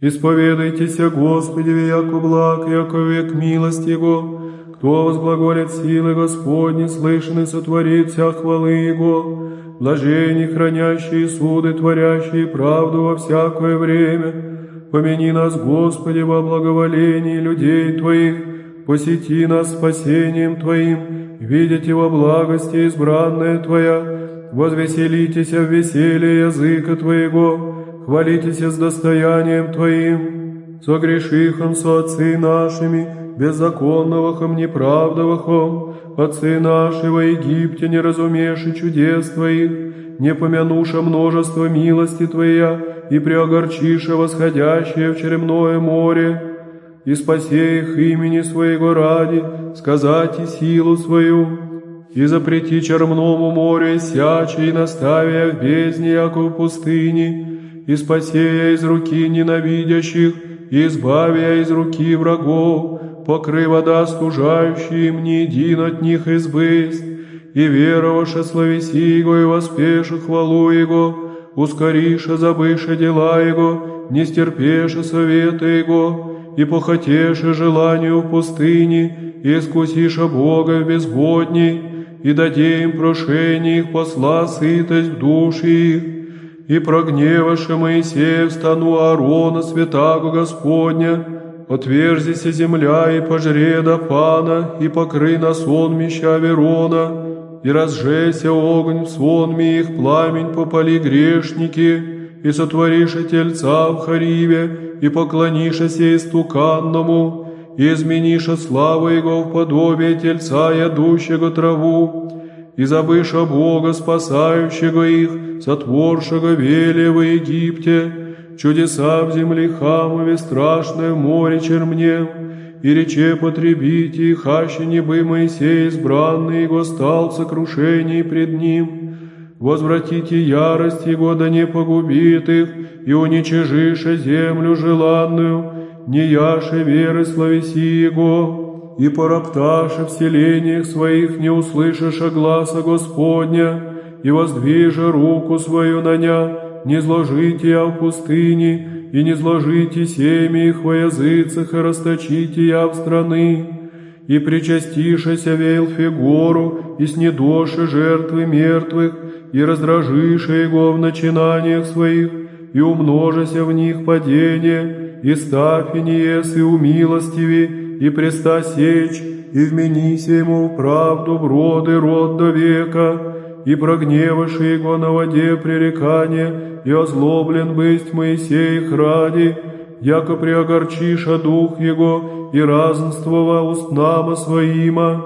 Исповедайтеся Господи, яко благ, яко век милость Его. Кто возглаголит силы Господни, слышен и сотворит вся хвалы Его. Блажени, хранящие суды, творящие правду во всякое время. Помяни нас, Господи, во благоволении людей Твоих, посети нас спасением Твоим, видите во благости избранная Твоя, возвеселитесь в веселье языка Твоего, хвалитесь с достоянием Твоим, согрешихом со отцы нашими, беззаконновахом, неправдовахом, отцы наши во Египте не разумеши чудес Твоих, не помянуша множество милости Твоя, и преогорчиша восходящее в черемное море, и спасе их имени Своего ради, сказать и силу свою, и запрети черному морю сяче и наставия в бездне, яко в пустыне, и спасея из руки ненавидящих, и избавия из руки врагов, покры вода стужающие мне един от них избысть, и вероваша славеси Его и воспеша хвалу Его, ускориша забыша дела Его, не стерпеша совета Его, и похотеша желанию в пустыне, и искусиша Бога в безводней, и даде им прошение их посла сытость в души их, и прогневаше Моисея в стану Аарона, святаго Господня, отверзися земля и пожре до пана, и покры на сон меща Верона, и разжеся огонь в сонме их пламень попали грешники, и сотвориша тельца в Хариве, и поклониша сей стуканному, и измениша славу его в подобие тельца, ядущего траву, и забыша Бога, спасающего их, сотворшего велия в Египте, чудеса в земле Хамове, страшное море чермнев, и рече потребите их, аще не бы Моисей избранный его стал в сокрушении пред ним. Возвратите ярость его, да не погубит их, и уничижише землю желанную, не яше веры славеси его, и поропташе в селениях своих не услышиша гласа Господня, и воздвижа руку свою на ня, не зложите я в пустыне, и не зложите семя их во языцах, и расточите я в страны, и причастишася Велфе гору, и снедоши жертвы мертвых, и раздражиша его в начинаниях своих, и умножася в них падение, и ставь и неес, и умилостиви, и преста сечь, и вменися ему в правду броды род до века, и прогневаши его на воде пререкание, и озлоблен бысть Моисей ради, яко приогорчиша дух его, и разнствова устнама своима,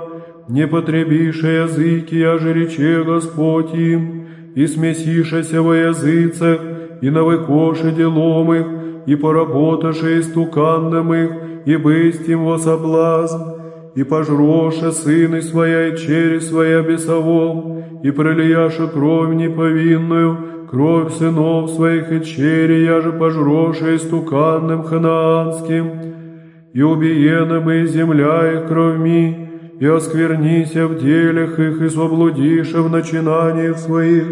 не потребиша языки, я же рече Господь им, и смесишася во языцах, и навыкоше делом их, и поработаше истуканным их, и бысть во соблазн, и пожроша сыны своя и чери своя бесовом, и пролияша кровь неповинную, кровь сынов своих и чери, я же пожроша истуканным ханаанским, и убиена бы земля их кровьми, и осквернися в делях их, и соблудиша в начинаниях своих,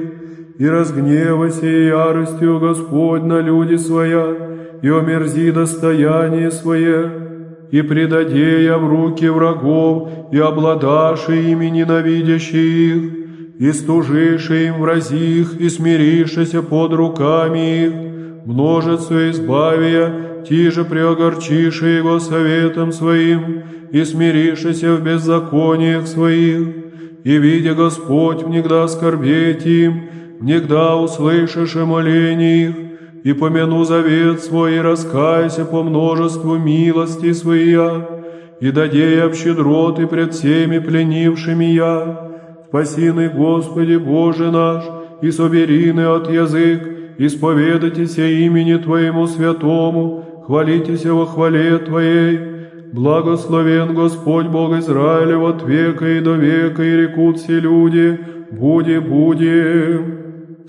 и разгневайся яростью Господь на люди своя, и омерзи достояние свое, и предаде я в руки врагов, и обладаши ими ненавидящих их, и стужиши им врази их, и смиришися под руками их, множество избавия, тиже преогорчиши его советом своим, и смиришися в беззакониях своих, и, видя Господь, внегда скорбеть им, внегда услышишь моление их, и помяну завет свой, и раскайся по множеству милости своя, и даде я щедроты пред всеми пленившими я. Спасины, Господи Боже наш, и соберины от язык, исповедайтеся имени Твоему святому, хвалитеся во хвале Твоей. Благословен Господь Бог Израиля от века и до века, и рекут все люди, буди, буди.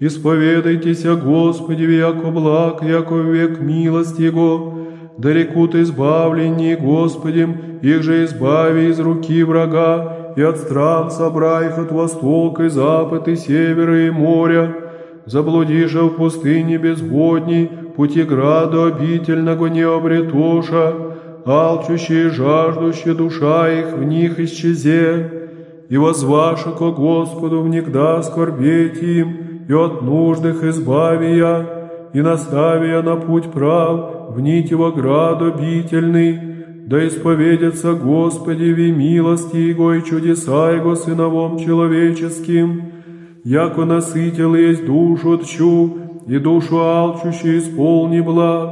Исповедайтесь о Господи, яко благ, яко век милость Его, да рекут избавленней Господем, их же избави из руки врага, и от стран собрай их от востока и запад и севера и моря. Заблудиша в пустыне безводней, пути граду обительного не обретоша, алчущие жаждущие душа их в них исчезе, и возваша ко Господу внегда скорбеть им, и от нужных избавия, и наставия на путь прав, в нить его град обительный, да исповедятся Господи ви милости Его и чудеса Его сыновом человеческим, яко насытил есть душу тчу, и душу алчущую исполни благ,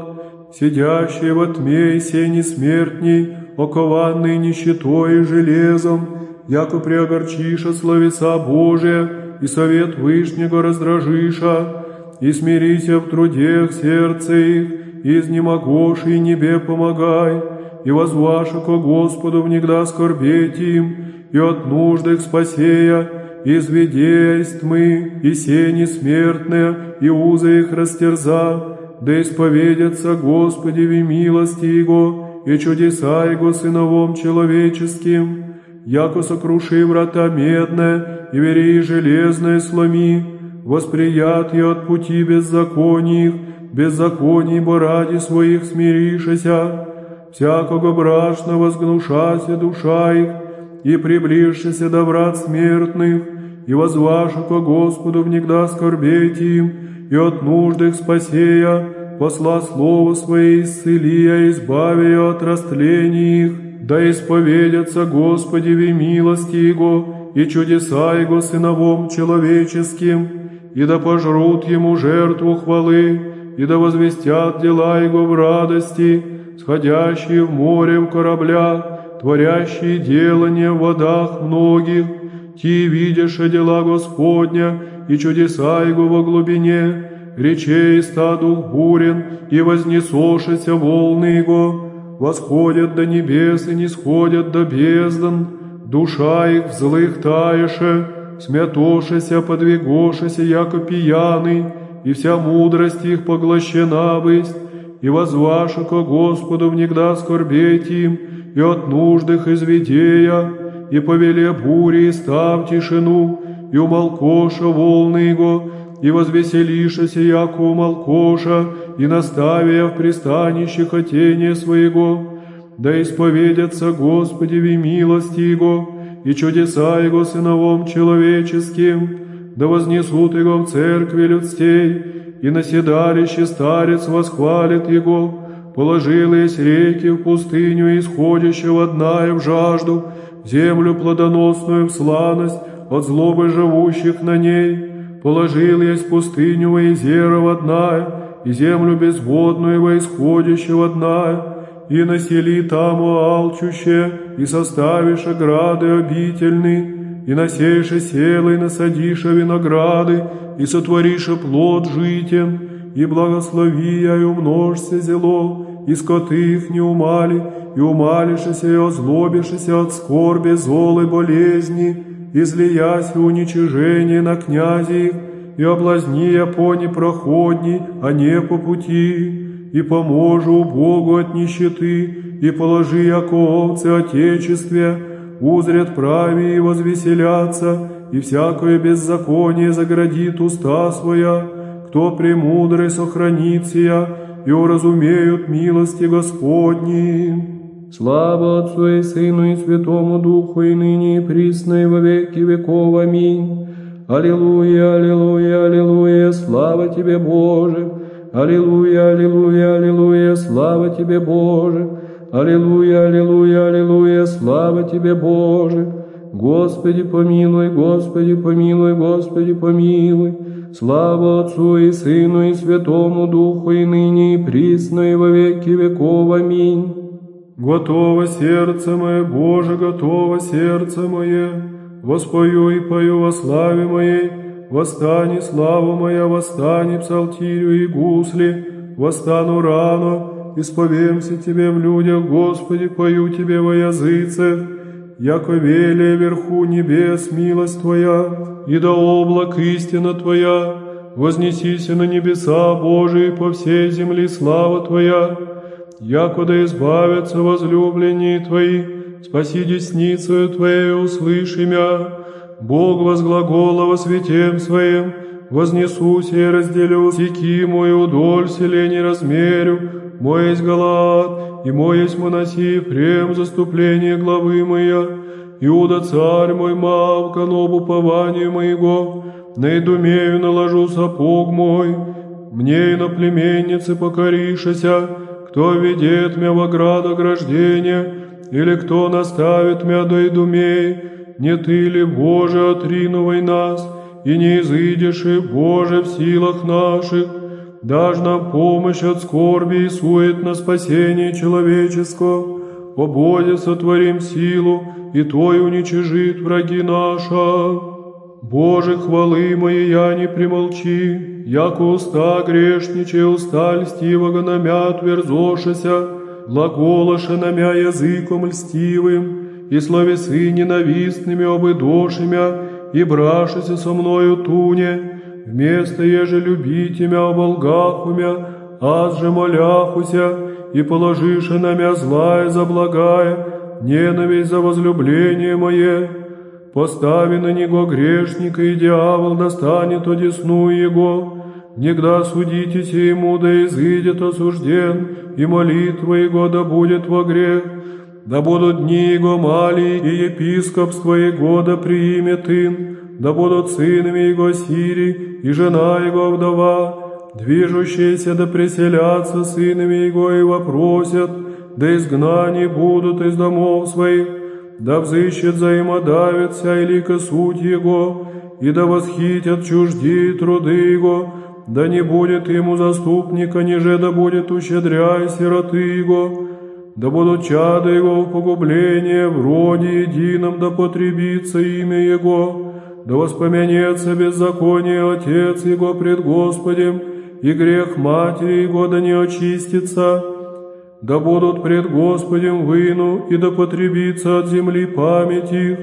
сидящие во тьме и сени смертней, окованные нищетой и железом, яко преогорчиша словеса Божия, и совет Вышнего раздражиша, и смирися в трудех сердце их, и изнемогоши и небе помогай, и возваша ко Господу внегда скорбеть им, и от нужд их спасея, изведе из тьмы, и сени смертные, и узы их растерза, да исповедятся Господи в милости Его и чудеса Его сыновом человеческим, яко сокруши врата медное и вери железное сломи, восприят я от пути беззаконий, беззаконий бо ради своих смиришася, всякого брашно возгнушася душа их, и приближшися до врат смертных, и возваша ко Господу внегда скорбеть им, и от нужд их спасея, посла Слово Свое исцелия, избавия от растлений их, да исповедятся Господи в милости Его и чудеса Его сыновом человеческим, и да пожрут Ему жертву хвалы, и да возвестят дела Его в радости, сходящие в море в кораблях, творящие делания в водах многих, ти видишь дела Господня и чудеса Его во глубине, речей ста дух бурен, и вознесошися волны Его, восходят до небес и не сходят до бездн, душа их в злых таеше, смятошися, подвигошися, яко пьяный, и вся мудрость их поглощена бысть, и возваша ко Господу внегда скорбеть им, и от нуждых изведея, и повеле бури, и став тишину, и умолкоша волны Его, и возвеселишася, яко умолкоша, и наставия в пристанище хотения своего, да исповедятся Господи в милости Его, и чудеса Его сыновом человеческим, да вознесут Его в церкви людстей, и на седалище старец восхвалит Его, положил есть реки в пустыню, исходящего дна и в жажду, землю плодоносную в сланость от злобы живущих на ней, Положил есть пустыню во Изерова дна, и землю безводную во исходящего дна, и насели там алчуще, и составишь ограды обительны, и насеешь села, и насадишь винограды, и сотворишь плод житен, и благослови я и умножься зело, и скоты их не умали, и умалишься и озлобишься от скорби, золы, болезни, излиясь уничижение на князи и облазни я по непроходней, а не по пути, и поможу Богу от нищеты, и положи яко Отечестве, узрят прави и возвеселятся, и всякое беззаконие заградит уста своя, кто премудрый сохранит сия, и уразумеют милости Господни. Слава Отцу и Сыну и Святому Духу, и ныне и присно, и во веки веков. Аминь. Аллилуйя, аллилуйя, аллилуйя, слава Тебе, Боже. Аллилуйя, аллилуйя, аллилуйя, слава Тебе, Боже. Аллилуйя, аллилуйя, аллилуйя, слава Тебе, Боже. Господи помилуй, Господи помилуй, Господи помилуй. Слава Отцу и Сыну и Святому Духу, и ныне и присно, и во веки веков. Аминь. Готово сердце мое, Боже, готово сердце мое, воспою и пою во славе моей, восстани, слава моя, восстани, псалтирю и гусли, восстану рано, исповемся Тебе в людях, Господи, пою Тебе во языце, яко велия верху небес милость Твоя, и до облак истина Твоя, вознесися на небеса Божии по всей земли слава Твоя, яко да избавятся возлюбленные Твои, спаси десницею Твоей, услыши мя, Бог возглагола во святем Своем, вознесусь и разделю сики мою доль селени размерю, мой есть Галат, и мой есть Моноси Ефрем, заступление главы моя, Иуда царь мой мав, коноб упованию моего, на идумею наложу сапог мой, мне и на племенницы покоришася, кто ведет мя в оград ограждения, или кто наставит мя идумей, не ты ли, Боже, отринувай нас, и не изыдешь, Боже, в силах наших, дашь нам помощь от скорби и сует на спасение человеческого, о Боге сотворим силу, и Твой уничижит враги наша. Боже, хвалы мои я не примолчи, яко уста грешниче, уста льстивого намя тверзошася, глаголоша намя языком льстивым, и словесы ненавистными обыдошимя, и брашися со мною туне, вместо еже любите мя оболгахумя, аз же моляхуся, и положиша на мя злая за благая, ненависть за возлюбление мое, Постави на него грешника, и дьявол достанет одесну его. Негда судитесь ему, да изыдет осужден, и молитва его да будет во грех. Да будут дни его мали, и епископство его да приимет им, да будут сынами его Сири, и жена его вдова, движущиеся да преселятся сынами его и вопросят, да изгнани будут из домов своих, да взыщет взаимодавит вся илика суть Его, и да восхитят чужди труды Его, да не будет ему заступника, ниже да будет ущедряй сироты Его, да будут чада Его в погубление, в роде едином да потребится имя Его, да воспомянется беззаконие Отец Его пред Господем, и грех Матери Его да не очистится, да будут пред Господем выну, и да потребится от земли память их,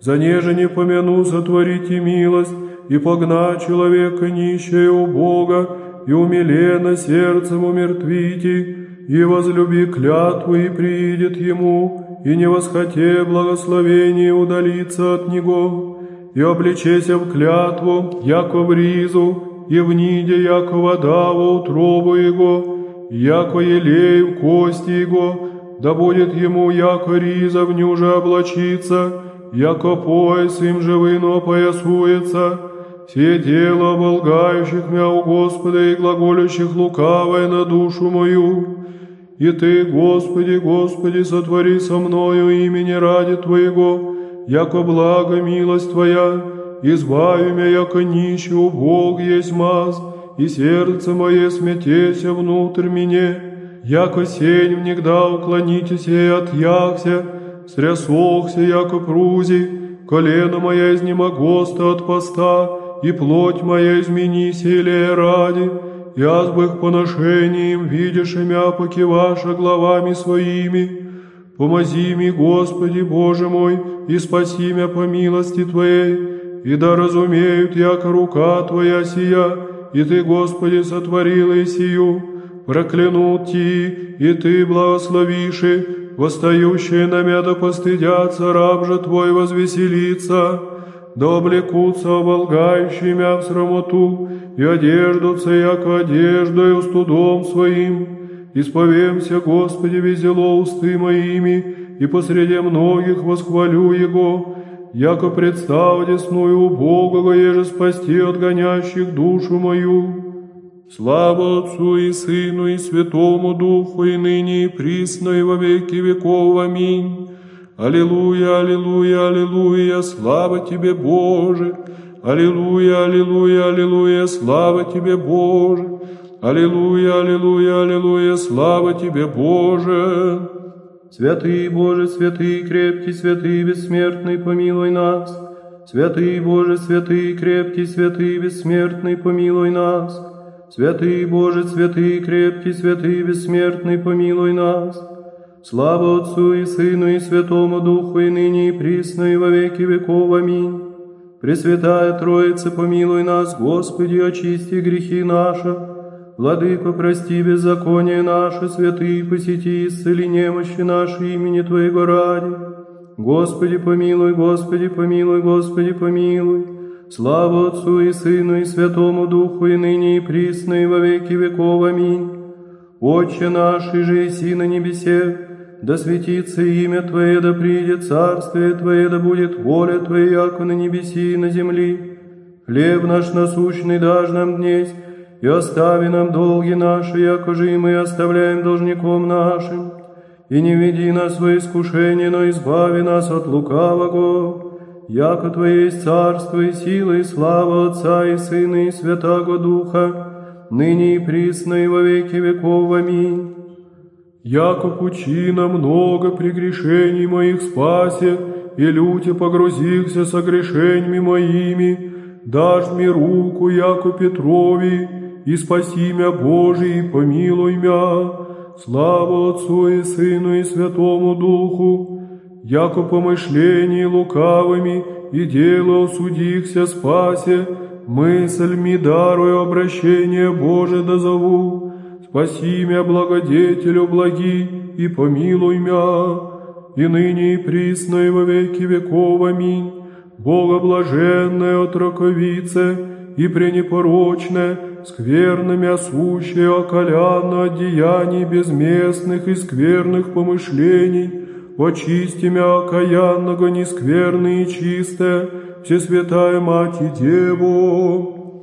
за неже не помяну сотворите милость, и погнать человека нищее у Бога, и умиленно сердцем умертвите, и возлюби клятву, и приидет ему, и не восхоте благословение удалиться от него, и обличеся в клятву, яко в ризу, и в ниде, яко вода во утробу его, яко елей в кости его, да будет ему яко риза в нюже облачиться, яко пояс им живыно поясуется, все дело оболгающих мя у Господа и глаголющих лукавое на душу мою. И Ты, Господи, Господи, сотвори со мною имени ради Твоего, яко благо милость Твоя, избави меня, яко нищего Бог есть маз, и сердце мое смятеся внутрь мне, яко сень внегда уклонитесь и отъяхся, срясохся, яко прузи, колено моя изнемогоста от поста, и плоть моя изменись илее ради, с их поношением видишь имя покиваша главами своими, Помози ми, Господи Боже мой, и спаси меня по милости Твоей, и да разумеют, яко рука Твоя сия, и Ты, Господи, сотворил и сию, проклянут Ти, и Ты благословиши, восстающие на мя да постыдятся, раб же Твой возвеселится, да облекутся оболгающие мя в срамоту, и одеждутся, яко одеждою студом своим. Исповемся, Господи, весело усты моими, и посреди многих восхвалю Его, яко представ десную Бога, еже спасти от гонящих душу мою. Слава Отцу и Сыну и Святому Духу, и ныне и присно, и во веки веков. Аминь. Аллилуйя, аллилуйя, аллилуйя, слава Тебе, Боже! Аллилуйя, аллилуйя, аллилуйя, слава Тебе, Боже! Аллилуйя, аллилуйя, аллилуйя, слава Тебе, Боже! Святый Боже, святый, крепкий, святый, бессмертный, помилуй нас. Святый Боже, святый, крепкий, святый, бессмертный, помилуй нас. Святый Боже, святый, крепкий, святый, бессмертный, помилуй нас. Слава Отцу и Сыну и Святому Духу, и ныне и присно, и во веки веков. Аминь. Пресвятая Троица, помилуй нас, Господи, очисти грехи наши. Владыко, прости беззаконие наше, святые, посети, исцели немощи наши имени Твоего ради. Господи, помилуй, Господи, помилуй, Господи, помилуй. Слава Отцу и Сыну и Святому Духу, и ныне и присно, и во веки веков. Аминь. Отче наш, и же и на небесе, да светится имя Твое, да придет царствие Твое, да будет воля Твоя, яко на небеси и на земли. Хлеб наш насущный дашь нам днесь, и остави нам долги наши, яко же и мы оставляем должником нашим. И не веди нас в искушение, но избави нас от лукавого яко Твое есть царство и сила и слава Отца и Сына и Святаго Духа, ныне и присно и во веки веков. Аминь. Яко пучина много прегрешений моих спасе, и люте погрузихся со грешеньми моими, дашь мне руку, яко Петрови, и спаси мя Божий, помилуй мя. Слава Отцу и Сыну и Святому Духу, яко помышлений лукавыми и дело осудихся спасе, мысль дарую обращение Боже дозову, спаси мя благодетелю благи и помилуй мя, и ныне и присно и во веки веков. Аминь. Бога блаженная отроковице и пренепорочная, скверными осущая околянно от деяний безместных и скверных помышлений, очисти мя окаянного, нескверный и чистое, Всесвятая Мать и Деву.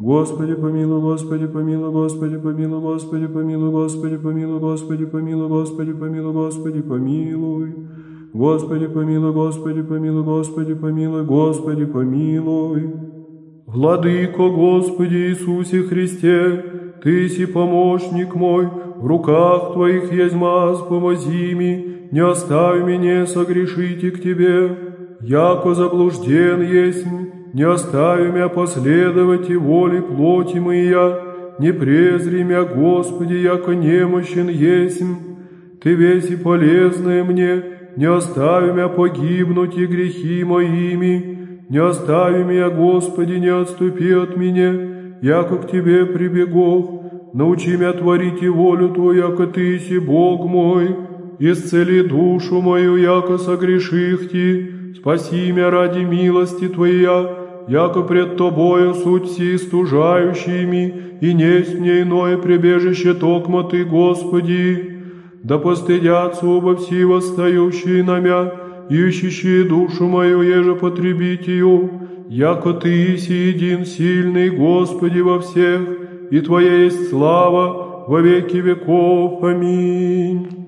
Господи, помилуй, Господи, помилуй, Господи, помилуй, Господи, помилуй, Господи, помилуй, Господи, помилуй, Господи, помилуй, Господи, помилуй. Господи, помилуй, Господи, помилуй, Господи, помилуй, Господи, помилуй. Владыко Господи Иисусе Христе, Ты си помощник мой, в руках Твоих есть маз, помози ми, не оставь меня согрешите к Тебе. Яко заблужден есть, не оставь меня последовать и воли плоти моя, не презри меня, Господи, яко немощен есть. Ты весь и полезное мне, не оставь меня погибнуть и грехи моими, не остави меня, Господи, не отступи от меня, яко к Тебе прибегов, научи меня творить и волю Твою, яко Ты си Бог мой, исцели душу мою, яко согреших Ти, спаси меня ради милости Твоя, яко пред Тобою суть все стужающими, и несть мне иное прибежище токмо Ты, Господи. Да постыдятся оба все восстающие на мя, ищущие душу мою, еже потребить ее, яко Ты си един сильный, Господи, во всех, и Твоя есть слава во веки веков. Аминь.